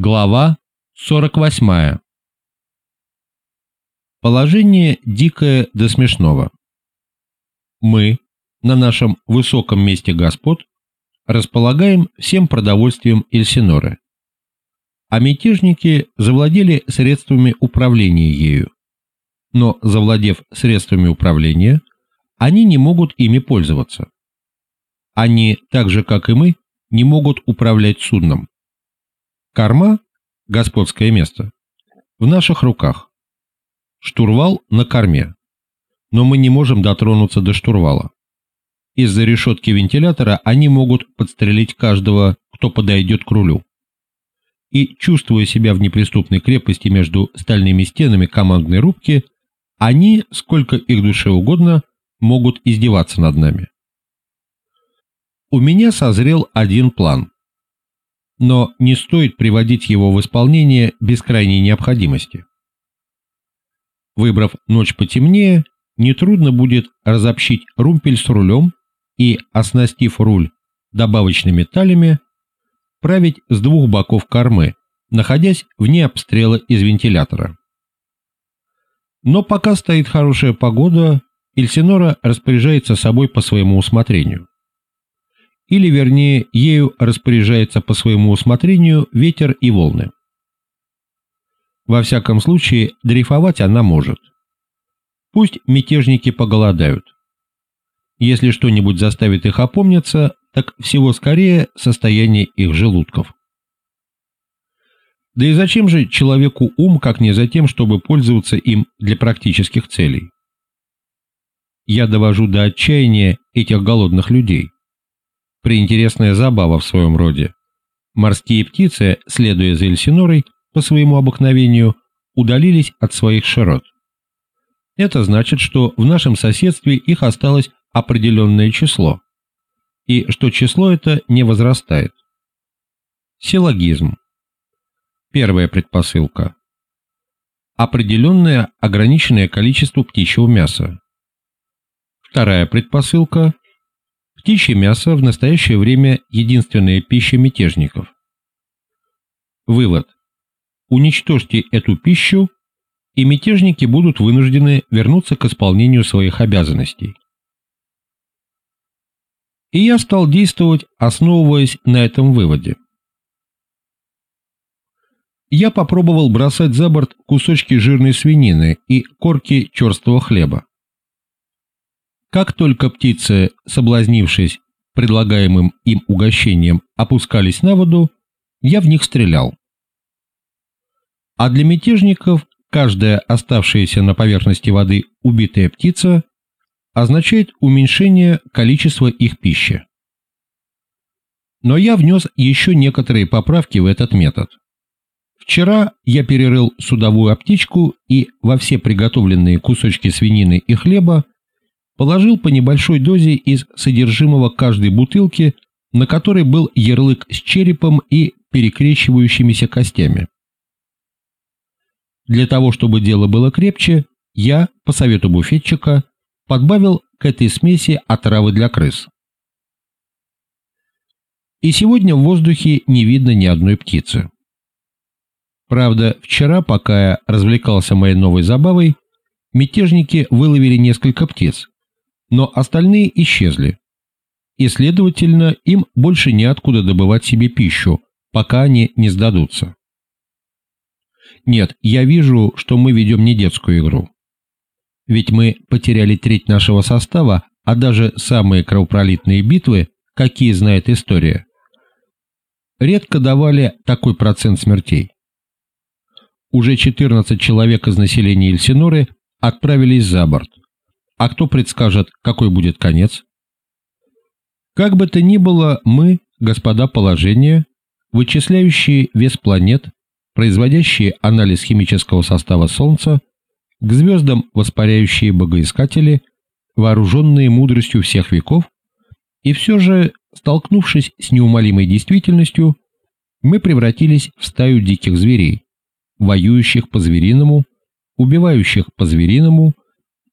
Глава 48. Положение дикое до смешного. Мы, на нашем высоком месте господ, располагаем всем продовольствием Эльсиноры, а мятежники завладели средствами управления ею. Но, завладев средствами управления, они не могут ими пользоваться. Они, так же как и мы, не могут управлять судном. Корма, господское место, в наших руках. Штурвал на корме, но мы не можем дотронуться до штурвала. Из-за решетки вентилятора они могут подстрелить каждого, кто подойдет к рулю. И, чувствуя себя в неприступной крепости между стальными стенами командной рубки, они, сколько их душе угодно, могут издеваться над нами. У меня созрел один план – но не стоит приводить его в исполнение без крайней необходимости. Выбрав ночь потемнее, нетрудно будет разобщить румпель с рулем и, оснастив руль добавочными талями, править с двух боков кормы, находясь вне обстрела из вентилятора. Но пока стоит хорошая погода, Эльсинора распоряжается собой по своему усмотрению или вернее ею распоряжается по своему усмотрению ветер и волны. Во всяком случае, дрейфовать она может. Пусть мятежники поголодают. Если что-нибудь заставит их опомниться, так всего скорее состояние их желудков. Да и зачем же человеку ум, как не за тем, чтобы пользоваться им для практических целей? Я довожу до отчаяния этих голодных людей приинтересная забава в своем роде. Морские птицы, следуя за Эльсинорой по своему обыкновению, удалились от своих широт. Это значит, что в нашем соседстве их осталось определенное число, и что число это не возрастает. Силлогизм. Первая предпосылка. Определенное ограниченное количество птичьего мяса. Вторая предпосылка Птичье мясо в настоящее время единственная пища мятежников. Вывод. Уничтожьте эту пищу, и мятежники будут вынуждены вернуться к исполнению своих обязанностей. И я стал действовать, основываясь на этом выводе. Я попробовал бросать за борт кусочки жирной свинины и корки черствого хлеба. Как только птицы, соблазнившись предлагаемым им угощением, опускались на воду, я в них стрелял. А для мятежников каждая оставшаяся на поверхности воды убитая птица означает уменьшение количества их пищи. Но я внес еще некоторые поправки в этот метод. Вчера я перерыл судовую аптечку и во все приготовленные кусочки свинины и хлеба положил по небольшой дозе из содержимого каждой бутылки, на которой был ярлык с черепом и перекрещивающимися костями. Для того, чтобы дело было крепче, я, по совету буфетчика, подбавил к этой смеси отравы для крыс. И сегодня в воздухе не видно ни одной птицы. Правда, вчера, пока я развлекался моей новой забавой, мятежники выловили несколько птиц, но остальные исчезли. И, следовательно, им больше неоткуда добывать себе пищу, пока они не сдадутся. Нет, я вижу, что мы ведем не детскую игру. Ведь мы потеряли треть нашего состава, а даже самые кровопролитные битвы, какие знает история, редко давали такой процент смертей. Уже 14 человек из населения Эльсиноры отправились за борт. А кто предскажет, какой будет конец? Как бы то ни было, мы, господа положения, вычисляющие вес планет, производящие анализ химического состава Солнца, к звездам воспаряющие богоискатели, вооруженные мудростью всех веков, и все же, столкнувшись с неумолимой действительностью, мы превратились в стаю диких зверей, воюющих по-звериному, убивающих по-звериному,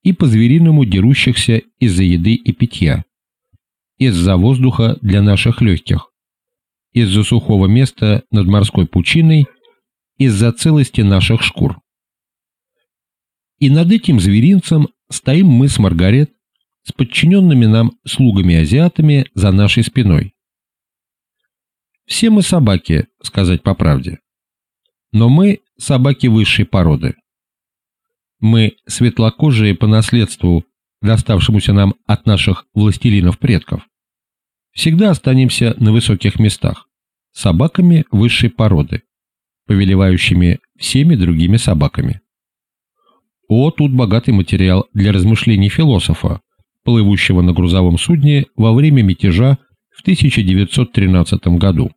и по-звериному дерущихся из-за еды и питья, из-за воздуха для наших легких, из-за сухого места над морской пучиной из-за целости наших шкур. И над этим зверинцем стоим мы с Маргарет, с подчиненными нам слугами-азиатами за нашей спиной. Все мы собаки, сказать по правде. Но мы собаки высшей породы. Мы светлокожие по наследству, доставшемуся нам от наших властелинов-предков. Всегда останемся на высоких местах, собаками высшей породы, повелевающими всеми другими собаками. О, тут богатый материал для размышлений философа, плывущего на грузовом судне во время мятежа в 1913 году.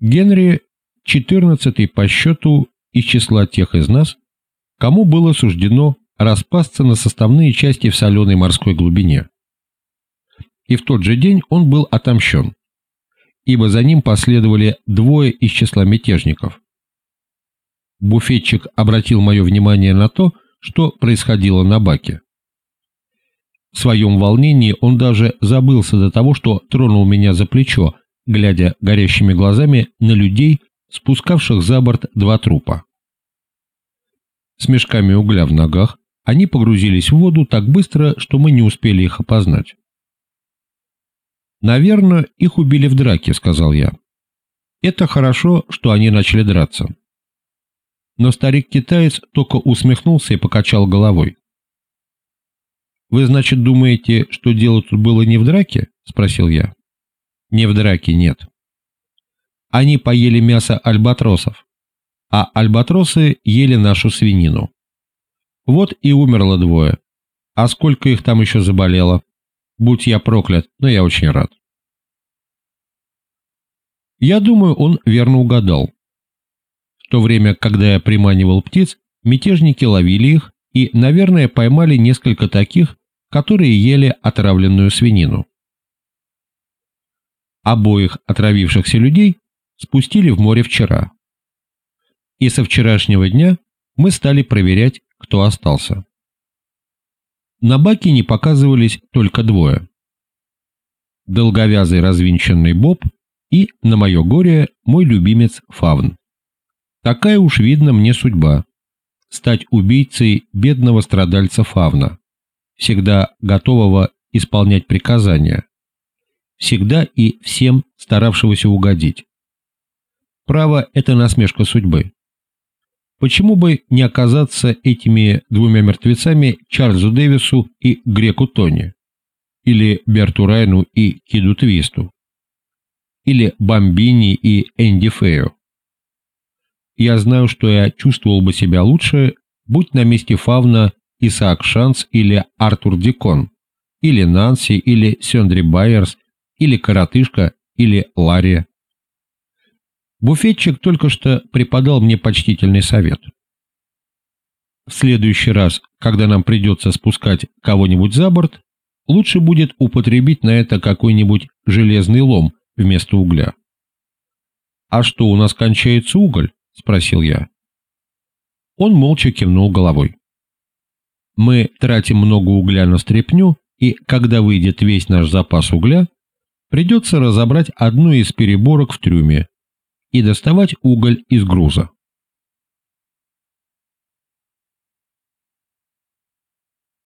Генри, 14 по счету из числа тех из нас, кому было суждено распасться на составные части в соленой морской глубине. И в тот же день он был отомщен, ибо за ним последовали двое из числа мятежников. Буфетчик обратил мое внимание на то, что происходило на баке. В своем волнении он даже забылся до того, что тронул меня за плечо, глядя горящими глазами на людей, спускавших за борт два трупа. С мешками угля в ногах они погрузились в воду так быстро, что мы не успели их опознать. «Наверное, их убили в драке», — сказал я. «Это хорошо, что они начали драться». Но старик-китаец только усмехнулся и покачал головой. «Вы, значит, думаете, что дело тут было не в драке?» – спросил я. «Не в драке, нет. Они поели мясо альбатросов, а альбатросы ели нашу свинину. Вот и умерло двое. А сколько их там еще заболело? Будь я проклят, но я очень рад». Я думаю, он верно угадал. В то время, когда я приманивал птиц, мятежники ловили их и, наверное, поймали несколько таких, которые ели отравленную свинину. Обоих отравившихся людей спустили в море вчера. И со вчерашнего дня мы стали проверять, кто остался. На баке не показывались только двое. Долговязый развинченный Боб и, на мое горе, мой любимец Фавн. Такая уж видна мне судьба стать убийцей бедного страдальца Фавна, всегда готового исполнять приказания, всегда и всем старавшегося угодить. Право – это насмешка судьбы. Почему бы не оказаться этими двумя мертвецами Чарльзу Дэвису и Греку Тони? Или Берту Райну и Киду Твисту? Или Бомбини и Энди Фею? Я знаю, что я чувствовал бы себя лучше, будь на месте Фавна Исаак Шанс или Артур Дикон, или Нанси, или Сендри Байерс, или Коротышка, или Ларри. Буфетчик только что преподал мне почтительный совет. В следующий раз, когда нам придется спускать кого-нибудь за борт, лучше будет употребить на это какой-нибудь железный лом вместо угля. А что, у нас кончается уголь? — спросил я. Он молча кивнул головой. «Мы тратим много угля на стряпню, и когда выйдет весь наш запас угля, придется разобрать одну из переборок в трюме и доставать уголь из груза.